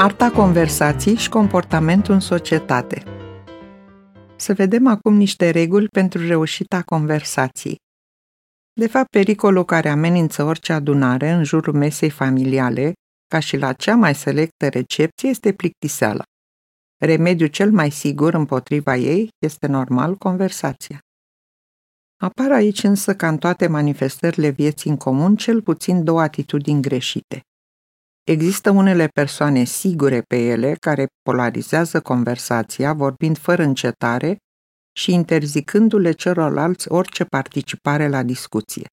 Arta conversații și comportamentul în societate. Să vedem acum niște reguli pentru reușita conversației. De fapt, pericolul care amenință orice adunare în jurul mesei familiale, ca și la cea mai selectă recepție, este plictiseala. Remediul cel mai sigur împotriva ei este normal conversația. Apar aici însă, ca în toate manifestările vieții în comun, cel puțin două atitudini greșite. Există unele persoane sigure pe ele care polarizează conversația vorbind fără încetare și interzicându-le celorlalți orice participare la discuție.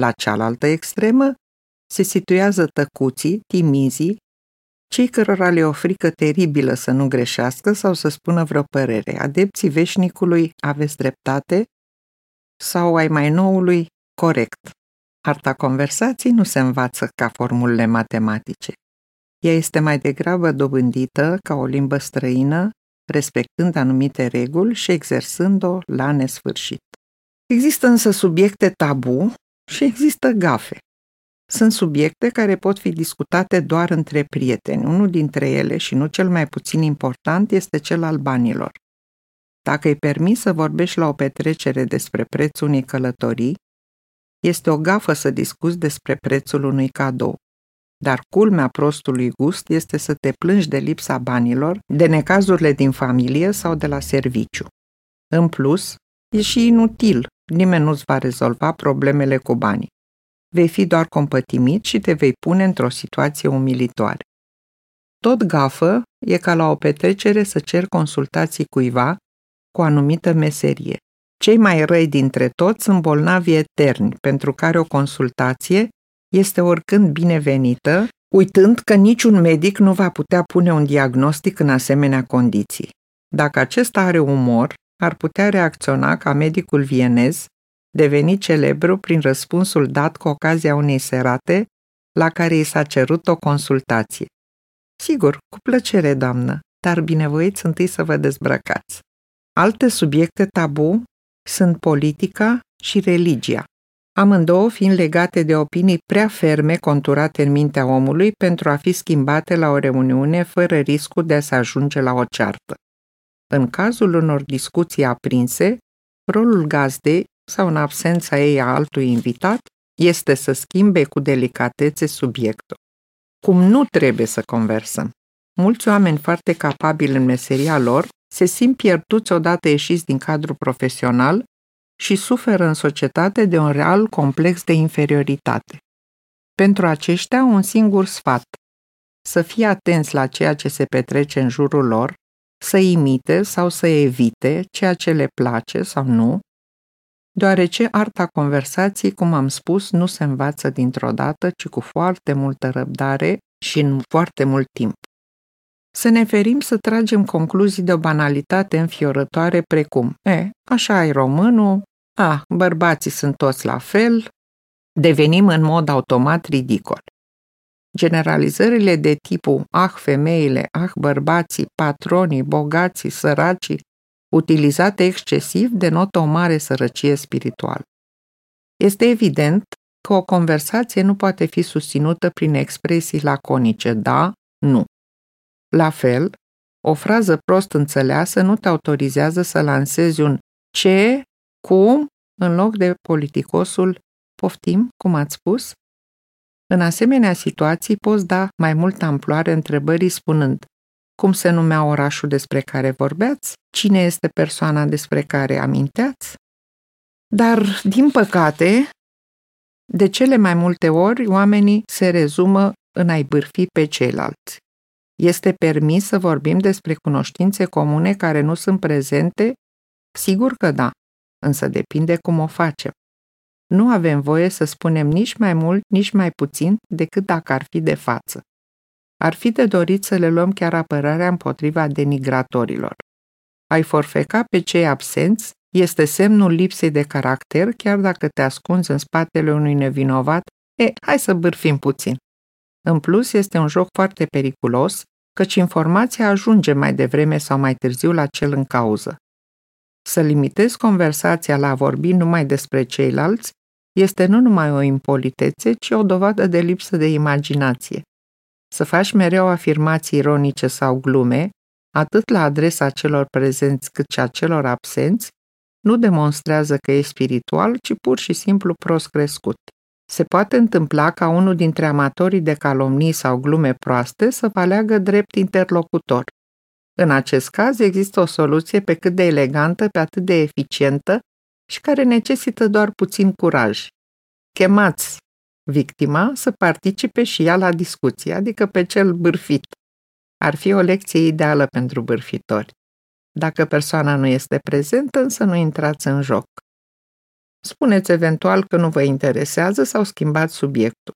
La cealaltă extremă se situează tăcuții, timizii, cei cărora le o frică teribilă să nu greșească sau să spună vreo părere. Adepții veșnicului aveți dreptate sau ai mai noului corect. Arta conversației nu se învață ca formulele matematice. Ea este mai degrabă dobândită ca o limbă străină, respectând anumite reguli și exersând-o la nesfârșit. Există însă subiecte tabu și există gafe. Sunt subiecte care pot fi discutate doar între prieteni. Unul dintre ele, și nu cel mai puțin important, este cel al banilor. Dacă îi permis să vorbești la o petrecere despre prețul unei călătorii, este o gafă să discuți despre prețul unui cadou. Dar culmea prostului gust este să te plângi de lipsa banilor, de necazurile din familie sau de la serviciu. În plus, e și inutil, nimeni nu-ți va rezolva problemele cu banii. Vei fi doar compătimit și te vei pune într-o situație umilitoare. Tot gafă e ca la o petrecere să cer consultații cuiva cu o anumită meserie. Cei mai răi dintre toți sunt bolnavi eterni, pentru care o consultație este oricând binevenită, uitând că niciun medic nu va putea pune un diagnostic în asemenea condiții. Dacă acesta are umor, ar putea reacționa ca medicul vienez, devenit celebru prin răspunsul dat cu ocazia unei serate la care i s-a cerut o consultație. Sigur, cu plăcere, doamnă, dar binevoiți întâi să vă dezbrăcați. Alte subiecte tabu sunt politica și religia, amândouă fiind legate de opinii prea ferme conturate în mintea omului pentru a fi schimbate la o reuniune fără riscul de a se ajunge la o ceartă. În cazul unor discuții aprinse, rolul gazdei sau în absența ei a altui invitat este să schimbe cu delicatețe subiectul. Cum nu trebuie să conversăm? Mulți oameni foarte capabili în meseria lor se simt pierduți odată ieșiți din cadrul profesional și suferă în societate de un real complex de inferioritate. Pentru aceștia, un singur sfat, să fie atenți la ceea ce se petrece în jurul lor, să imite sau să evite ceea ce le place sau nu, deoarece arta conversației, cum am spus, nu se învață dintr-o dată, ci cu foarte multă răbdare și în foarte mult timp. Să ne ferim să tragem concluzii de o banalitate înfiorătoare precum E, așa e românul, a, bărbații sunt toți la fel, devenim în mod automat ridicol. Generalizările de tipul ah, femeile, ah, bărbații, patronii, bogații, săracii, utilizate excesiv, denotă o mare sărăcie spirituală. Este evident că o conversație nu poate fi susținută prin expresii laconice da, nu. La fel, o frază prost înțeleasă nu te autorizează să lansezi un ce, cum, în loc de politicosul poftim, cum ați spus? În asemenea situații poți da mai multă amploare întrebării spunând cum se numea orașul despre care vorbeați, cine este persoana despre care aminteați. Dar, din păcate, de cele mai multe ori oamenii se rezumă în a-i bârfi pe ceilalți. Este permis să vorbim despre cunoștințe comune care nu sunt prezente? Sigur că da, însă depinde cum o facem. Nu avem voie să spunem nici mai mult, nici mai puțin decât dacă ar fi de față. Ar fi de dorit să le luăm chiar apărarea împotriva denigratorilor. Ai forfeca pe cei absenți este semnul lipsei de caracter, chiar dacă te ascunzi în spatele unui nevinovat, e, hai să bârfim puțin. În plus, este un joc foarte periculos, căci informația ajunge mai devreme sau mai târziu la cel în cauză. Să limitezi conversația la a vorbi numai despre ceilalți este nu numai o impolitețe, ci o dovadă de lipsă de imaginație. Să faci mereu afirmații ironice sau glume, atât la adresa celor prezenți cât și a celor absenți, nu demonstrează că e spiritual, ci pur și simplu prost crescut. Se poate întâmpla ca unul dintre amatorii de calomnii sau glume proaste să vă aleagă drept interlocutor. În acest caz există o soluție pe cât de elegantă, pe atât de eficientă și care necesită doar puțin curaj. Chemați victima să participe și ea la discuție, adică pe cel bârfit. Ar fi o lecție ideală pentru bârfitori. Dacă persoana nu este prezentă, însă nu intrați în joc. Spuneți eventual că nu vă interesează sau schimbați subiectul.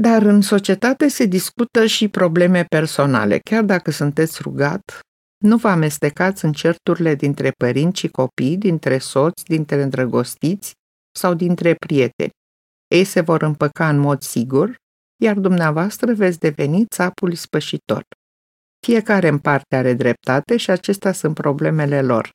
Dar în societate se discută și probleme personale. Chiar dacă sunteți rugat, nu vă amestecați în certurile dintre părinți și copii, dintre soți, dintre îndrăgostiți sau dintre prieteni. Ei se vor împăca în mod sigur, iar dumneavoastră veți deveni țapul spășitor. Fiecare în parte are dreptate și acestea sunt problemele lor.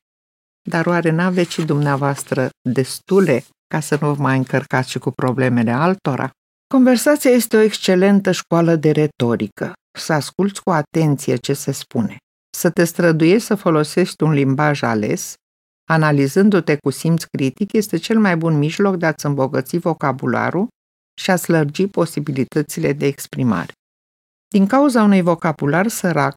Dar oare n-aveți și dumneavoastră destule ca să nu vă mai încărcați și cu problemele altora? Conversația este o excelentă școală de retorică. Să asculți cu atenție ce se spune. Să te străduiești să folosești un limbaj ales, analizându-te cu simț critic, este cel mai bun mijloc de a-ți îmbogăți vocabularul și a slărgi posibilitățile de exprimare. Din cauza unui vocabular sărac,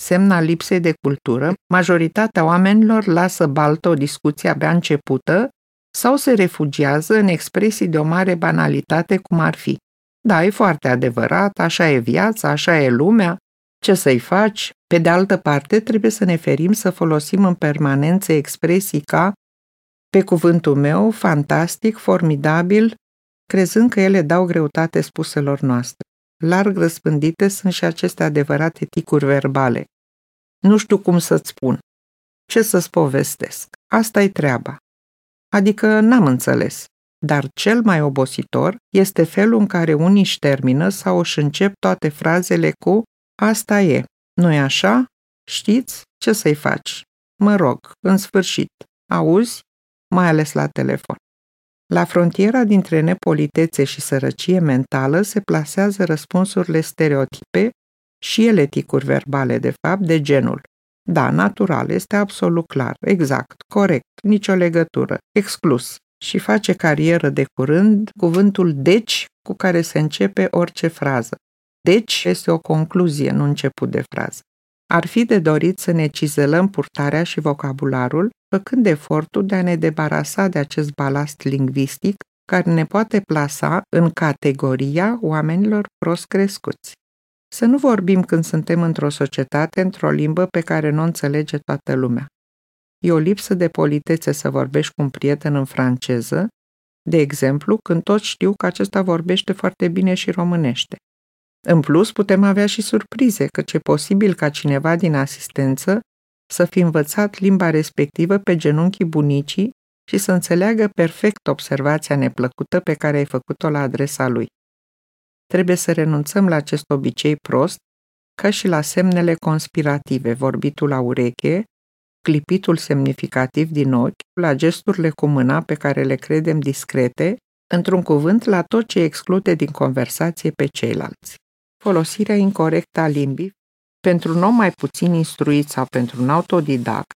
semna lipsei de cultură, majoritatea oamenilor lasă baltă o discuție abia începută sau se refugiază în expresii de o mare banalitate cum ar fi Da, e foarte adevărat, așa e viața, așa e lumea, ce să-i faci? Pe de altă parte, trebuie să ne ferim să folosim în permanență expresii ca pe cuvântul meu, fantastic, formidabil, crezând că ele dau greutate spuselor noastre. Larg răspândite sunt și aceste adevărate ticuri verbale. Nu știu cum să-ți spun. Ce să-ți povestesc? Asta e treaba. Adică n-am înțeles. Dar cel mai obositor este felul în care unii își termină sau își încep toate frazele cu Asta e, nu-i așa? Știți? Ce să-i faci? Mă rog, în sfârșit, auzi? Mai ales la telefon. La frontiera dintre nepolitețe și sărăcie mentală se plasează răspunsurile stereotipe și ele ticuri verbale, de fapt, de genul. Da, natural, este absolut clar, exact, corect, nicio legătură, exclus. Și face carieră de curând cuvântul deci cu care se începe orice frază. Deci este o concluzie, nu început de frază. Ar fi de dorit să ne cizelăm purtarea și vocabularul, făcând efortul de a ne debarasa de acest balast lingvistic care ne poate plasa în categoria oamenilor prost crescuți. Să nu vorbim când suntem într-o societate, într-o limbă pe care nu o înțelege toată lumea. E o lipsă de politețe să vorbești cu un prieten în franceză, de exemplu, când toți știu că acesta vorbește foarte bine și românește. În plus, putem avea și surprize, căci e posibil ca cineva din asistență să fi învățat limba respectivă pe genunchii bunicii și să înțeleagă perfect observația neplăcută pe care ai făcut-o la adresa lui. Trebuie să renunțăm la acest obicei prost, ca și la semnele conspirative, vorbitul la ureche, clipitul semnificativ din ochi, la gesturile cu mâna pe care le credem discrete, într-un cuvânt la tot ce exclude din conversație pe ceilalți folosirea incorrectă a limbii pentru un om mai puțin instruit sau pentru un autodidact,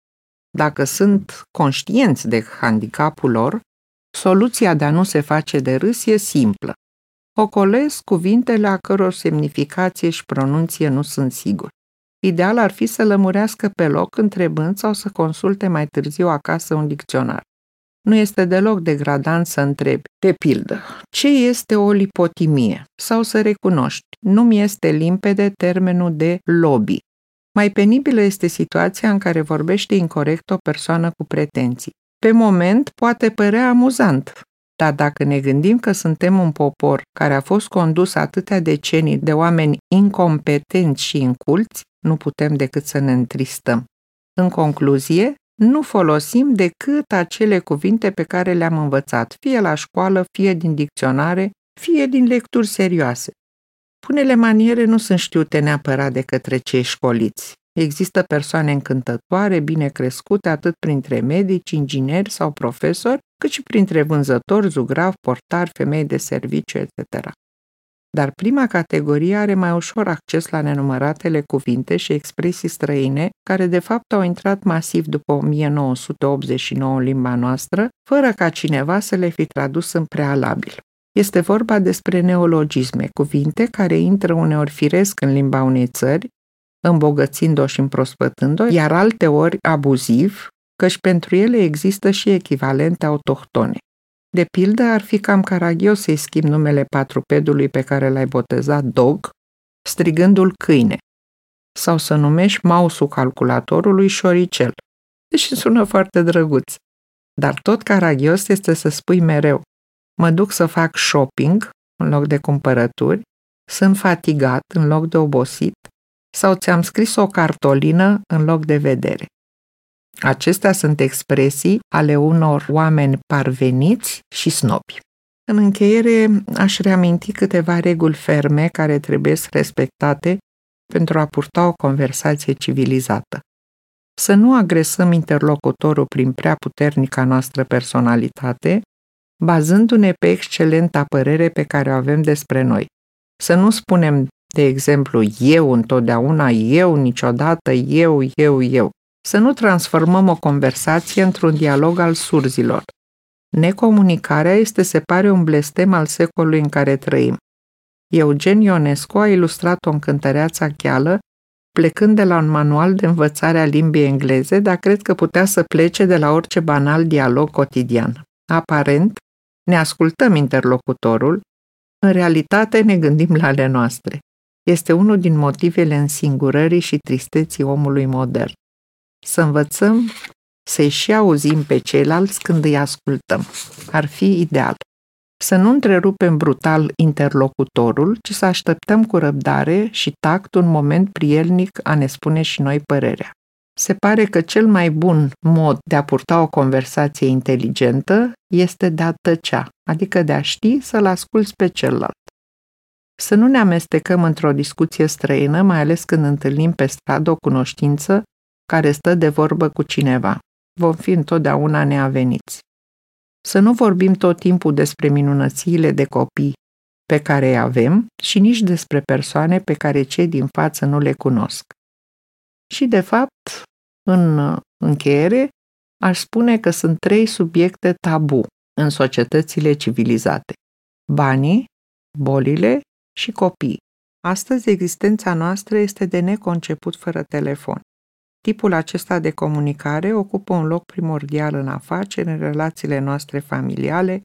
dacă sunt conștienți de handicapul lor, soluția de a nu se face de râs e simplă. Ocolesc cuvintele a căror semnificație și pronunție nu sunt siguri. Ideal ar fi să lămurească pe loc întrebând sau să consulte mai târziu acasă un dicționar. Nu este deloc degradant să întrebi, pe pildă, ce este o lipotimie? Sau să recunoști, nu mi este limpede termenul de lobby. Mai penibilă este situația în care vorbește incorrect o persoană cu pretenții. Pe moment poate părea amuzant, dar dacă ne gândim că suntem un popor care a fost condus atâtea decenii de oameni incompetenți și inculți, nu putem decât să ne întristăm. În concluzie, nu folosim decât acele cuvinte pe care le-am învățat, fie la școală, fie din dicționare, fie din lecturi serioase. Punele maniere nu sunt știute neapărat de către cei școliți. Există persoane încântătoare, bine crescute, atât printre medici, ingineri sau profesori, cât și printre vânzători, zugravi, portari, femei de serviciu, etc. dar prima categorie are mai ușor acces la nenumăratele cuvinte și expresii străine care de fapt au intrat masiv după 1989 în limba noastră, fără ca cineva să le fi tradus în prealabil. Este vorba despre neologisme, cuvinte care intră uneori firesc în limba unei țări, îmbogățind-o și împrospătând-o, iar alte ori abuziv, căci pentru ele există și echivalente autohtone. De pildă, ar fi cam caragios să-i schimb numele patrupedului pe care l-ai botezat dog, strigându-l câine, sau să numești mouse calculatorului șoricel, deși sună foarte drăguț. Dar tot caragios este să spui mereu, mă duc să fac shopping în loc de cumpărături, sunt fatigat în loc de obosit, sau ți-am scris o cartolină în loc de vedere. Acestea sunt expresii ale unor oameni parveniți și snobi. În încheiere, aș reaminti câteva reguli ferme care trebuie respectate pentru a purta o conversație civilizată. Să nu agresăm interlocutorul prin prea puternica noastră personalitate, bazându-ne pe excelenta părere pe care o avem despre noi. Să nu spunem, de exemplu, eu întotdeauna, eu niciodată, eu, eu, eu. Să nu transformăm o conversație într-un dialog al surzilor. Necomunicarea este, se pare, un blestem al secolului în care trăim. Eugen Ionescu a ilustrat-o în cântăreața cheală, plecând de la un manual de învățare a limbii engleze, dar cred că putea să plece de la orice banal dialog cotidian. Aparent, ne ascultăm interlocutorul, în realitate ne gândim la ale noastre. Este unul din motivele însingurării și tristeții omului modern să învățăm să-i și auzim pe ceilalți când îi ascultăm. Ar fi ideal. Să nu întrerupem brutal interlocutorul, ci să așteptăm cu răbdare și tact un moment prielnic a ne spune și noi părerea. Se pare că cel mai bun mod de a purta o conversație inteligentă este de a tăcea, adică de a ști să-l asculți pe celălalt. Să nu ne amestecăm într-o discuție străină, mai ales când întâlnim pe stradă o cunoștință care stă de vorbă cu cineva. Vom fi întotdeauna neaveniți. Să nu vorbim tot timpul despre minunățiile de copii pe care îi avem și nici despre persoane pe care cei din față nu le cunosc. Și, de fapt, în încheiere, aș spune că sunt trei subiecte tabu în societățile civilizate. Banii, bolile și copiii. Astăzi existența noastră este de neconceput fără telefon. Tipul acesta de comunicare ocupă un loc primordial în afaceri, în relațiile noastre familiale,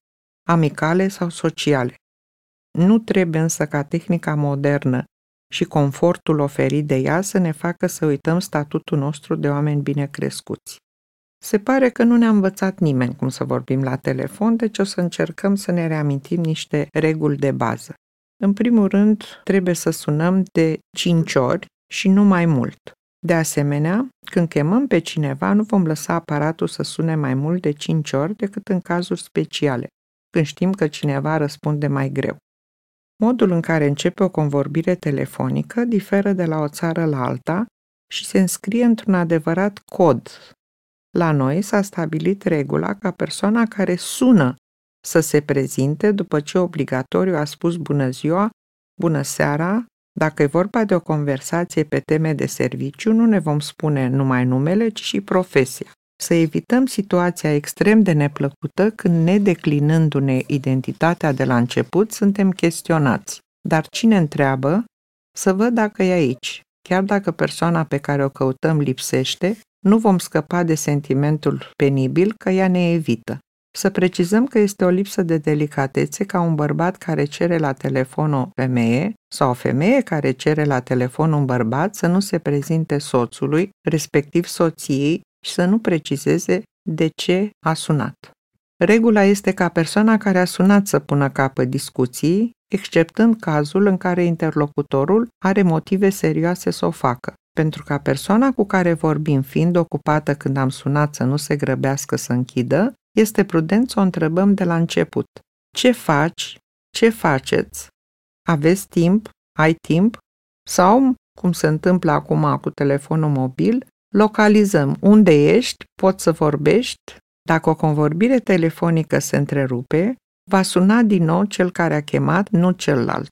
amicale sau sociale. Nu trebuie însă ca tehnica modernă și confortul oferit de ea să ne facă să uităm statutul nostru de oameni bine crescuți. Se pare că nu ne-a învățat nimeni cum să vorbim la telefon, deci o să încercăm să ne reamintim niște reguli de bază. În primul rând, trebuie să sunăm de 5 ori și nu mai mult. De asemenea, când chemăm pe cineva, nu vom lăsa aparatul să sune mai mult de 5 ori decât în cazuri speciale, când știm că cineva răspunde mai greu. Modul în care începe o convorbire telefonică diferă de la o țară la alta și se înscrie într-un adevărat cod. La noi s-a stabilit regula ca persoana care sună să se prezinte după ce obligatoriu a spus bună ziua, bună seara dacă e vorba de o conversație pe teme de serviciu, nu ne vom spune numai numele, ci și profesia. Să evităm situația extrem de neplăcută când, nedeclinându-ne identitatea de la început, suntem chestionați. Dar cine întreabă? Să văd dacă e aici. Chiar dacă persoana pe care o căutăm lipsește, nu vom scăpa de sentimentul penibil că ea ne evită. Să precizăm că este o lipsă de delicatețe ca un bărbat care cere la telefon o femeie sau o femeie care cere la telefon un bărbat să nu se prezinte soțului, respectiv soției, și să nu precizeze de ce a sunat. Regula este ca persoana care a sunat să pună capăt discuției, exceptând cazul în care interlocutorul are motive serioase să o facă. Pentru ca persoana cu care vorbim fiind ocupată când am sunat să nu se grăbească să închidă, este prudent să o întrebăm de la început. Ce faci? Ce faceți? Aveți timp? Ai timp? Sau, cum se întâmplă acum cu telefonul mobil, localizăm unde ești, poți să vorbești. Dacă o convorbire telefonică se întrerupe, va suna din nou cel care a chemat, nu celălalt.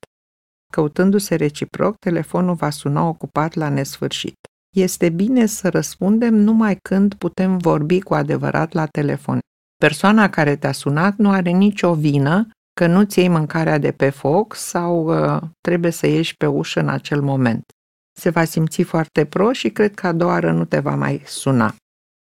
Căutându-se reciproc, telefonul va suna ocupat la nesfârșit. Este bine să răspundem numai când putem vorbi cu adevărat la telefon. Persoana care te-a sunat nu are nicio vină că nu-ți iei mâncarea de pe foc sau uh, trebuie să ieși pe ușă în acel moment. Se va simți foarte pro și cred că a doua oară nu te va mai suna.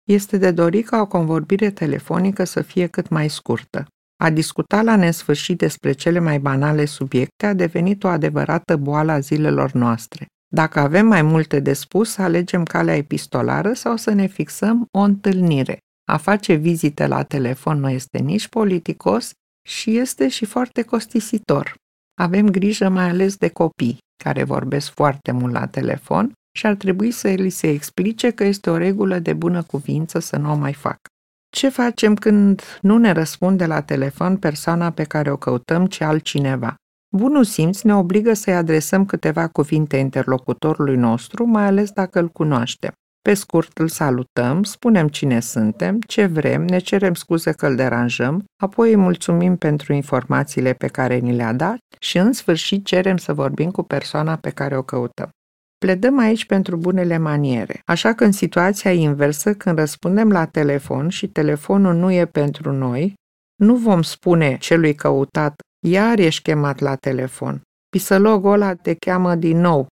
Este de dorit ca o convorbire telefonică să fie cât mai scurtă. A discuta la nesfârșit despre cele mai banale subiecte a devenit o adevărată boală a zilelor noastre. Dacă avem mai multe de spus, alegem calea epistolară sau să ne fixăm o întâlnire. A face vizite la telefon nu este nici politicos și este și foarte costisitor. Avem grijă mai ales de copii, care vorbesc foarte mult la telefon și ar trebui să li se explice că este o regulă de bună cuvință să nu o mai facă. Ce facem când nu ne răspunde la telefon persoana pe care o căutăm, ci altcineva? Bunul simț ne obligă să-i adresăm câteva cuvinte interlocutorului nostru, mai ales dacă îl cunoaștem. Pe scurt, îl salutăm, spunem cine suntem, ce vrem, ne cerem scuze că îl deranjăm, apoi îi mulțumim pentru informațiile pe care ni le-a dat și în sfârșit cerem să vorbim cu persoana pe care o căutăm. Pledăm aici pentru bunele maniere, așa că în situația inversă, când răspundem la telefon și telefonul nu e pentru noi, nu vom spune celui căutat, iar ești chemat la telefon. Pisălogul ăla te cheamă din nou.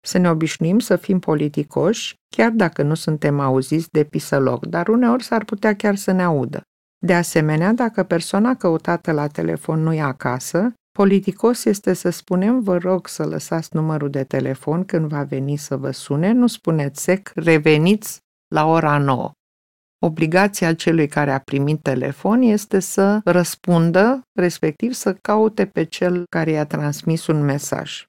Să ne obișnuim să fim politicoși, chiar dacă nu suntem auziți de pisălog, dar uneori s-ar putea chiar să ne audă. De asemenea, dacă persoana căutată la telefon nu e acasă, Politicos este să spunem, vă rog să lăsați numărul de telefon când va veni să vă sune, nu spuneți sec, reveniți la ora 9. Obligația celui care a primit telefon este să răspundă, respectiv să caute pe cel care i-a transmis un mesaj.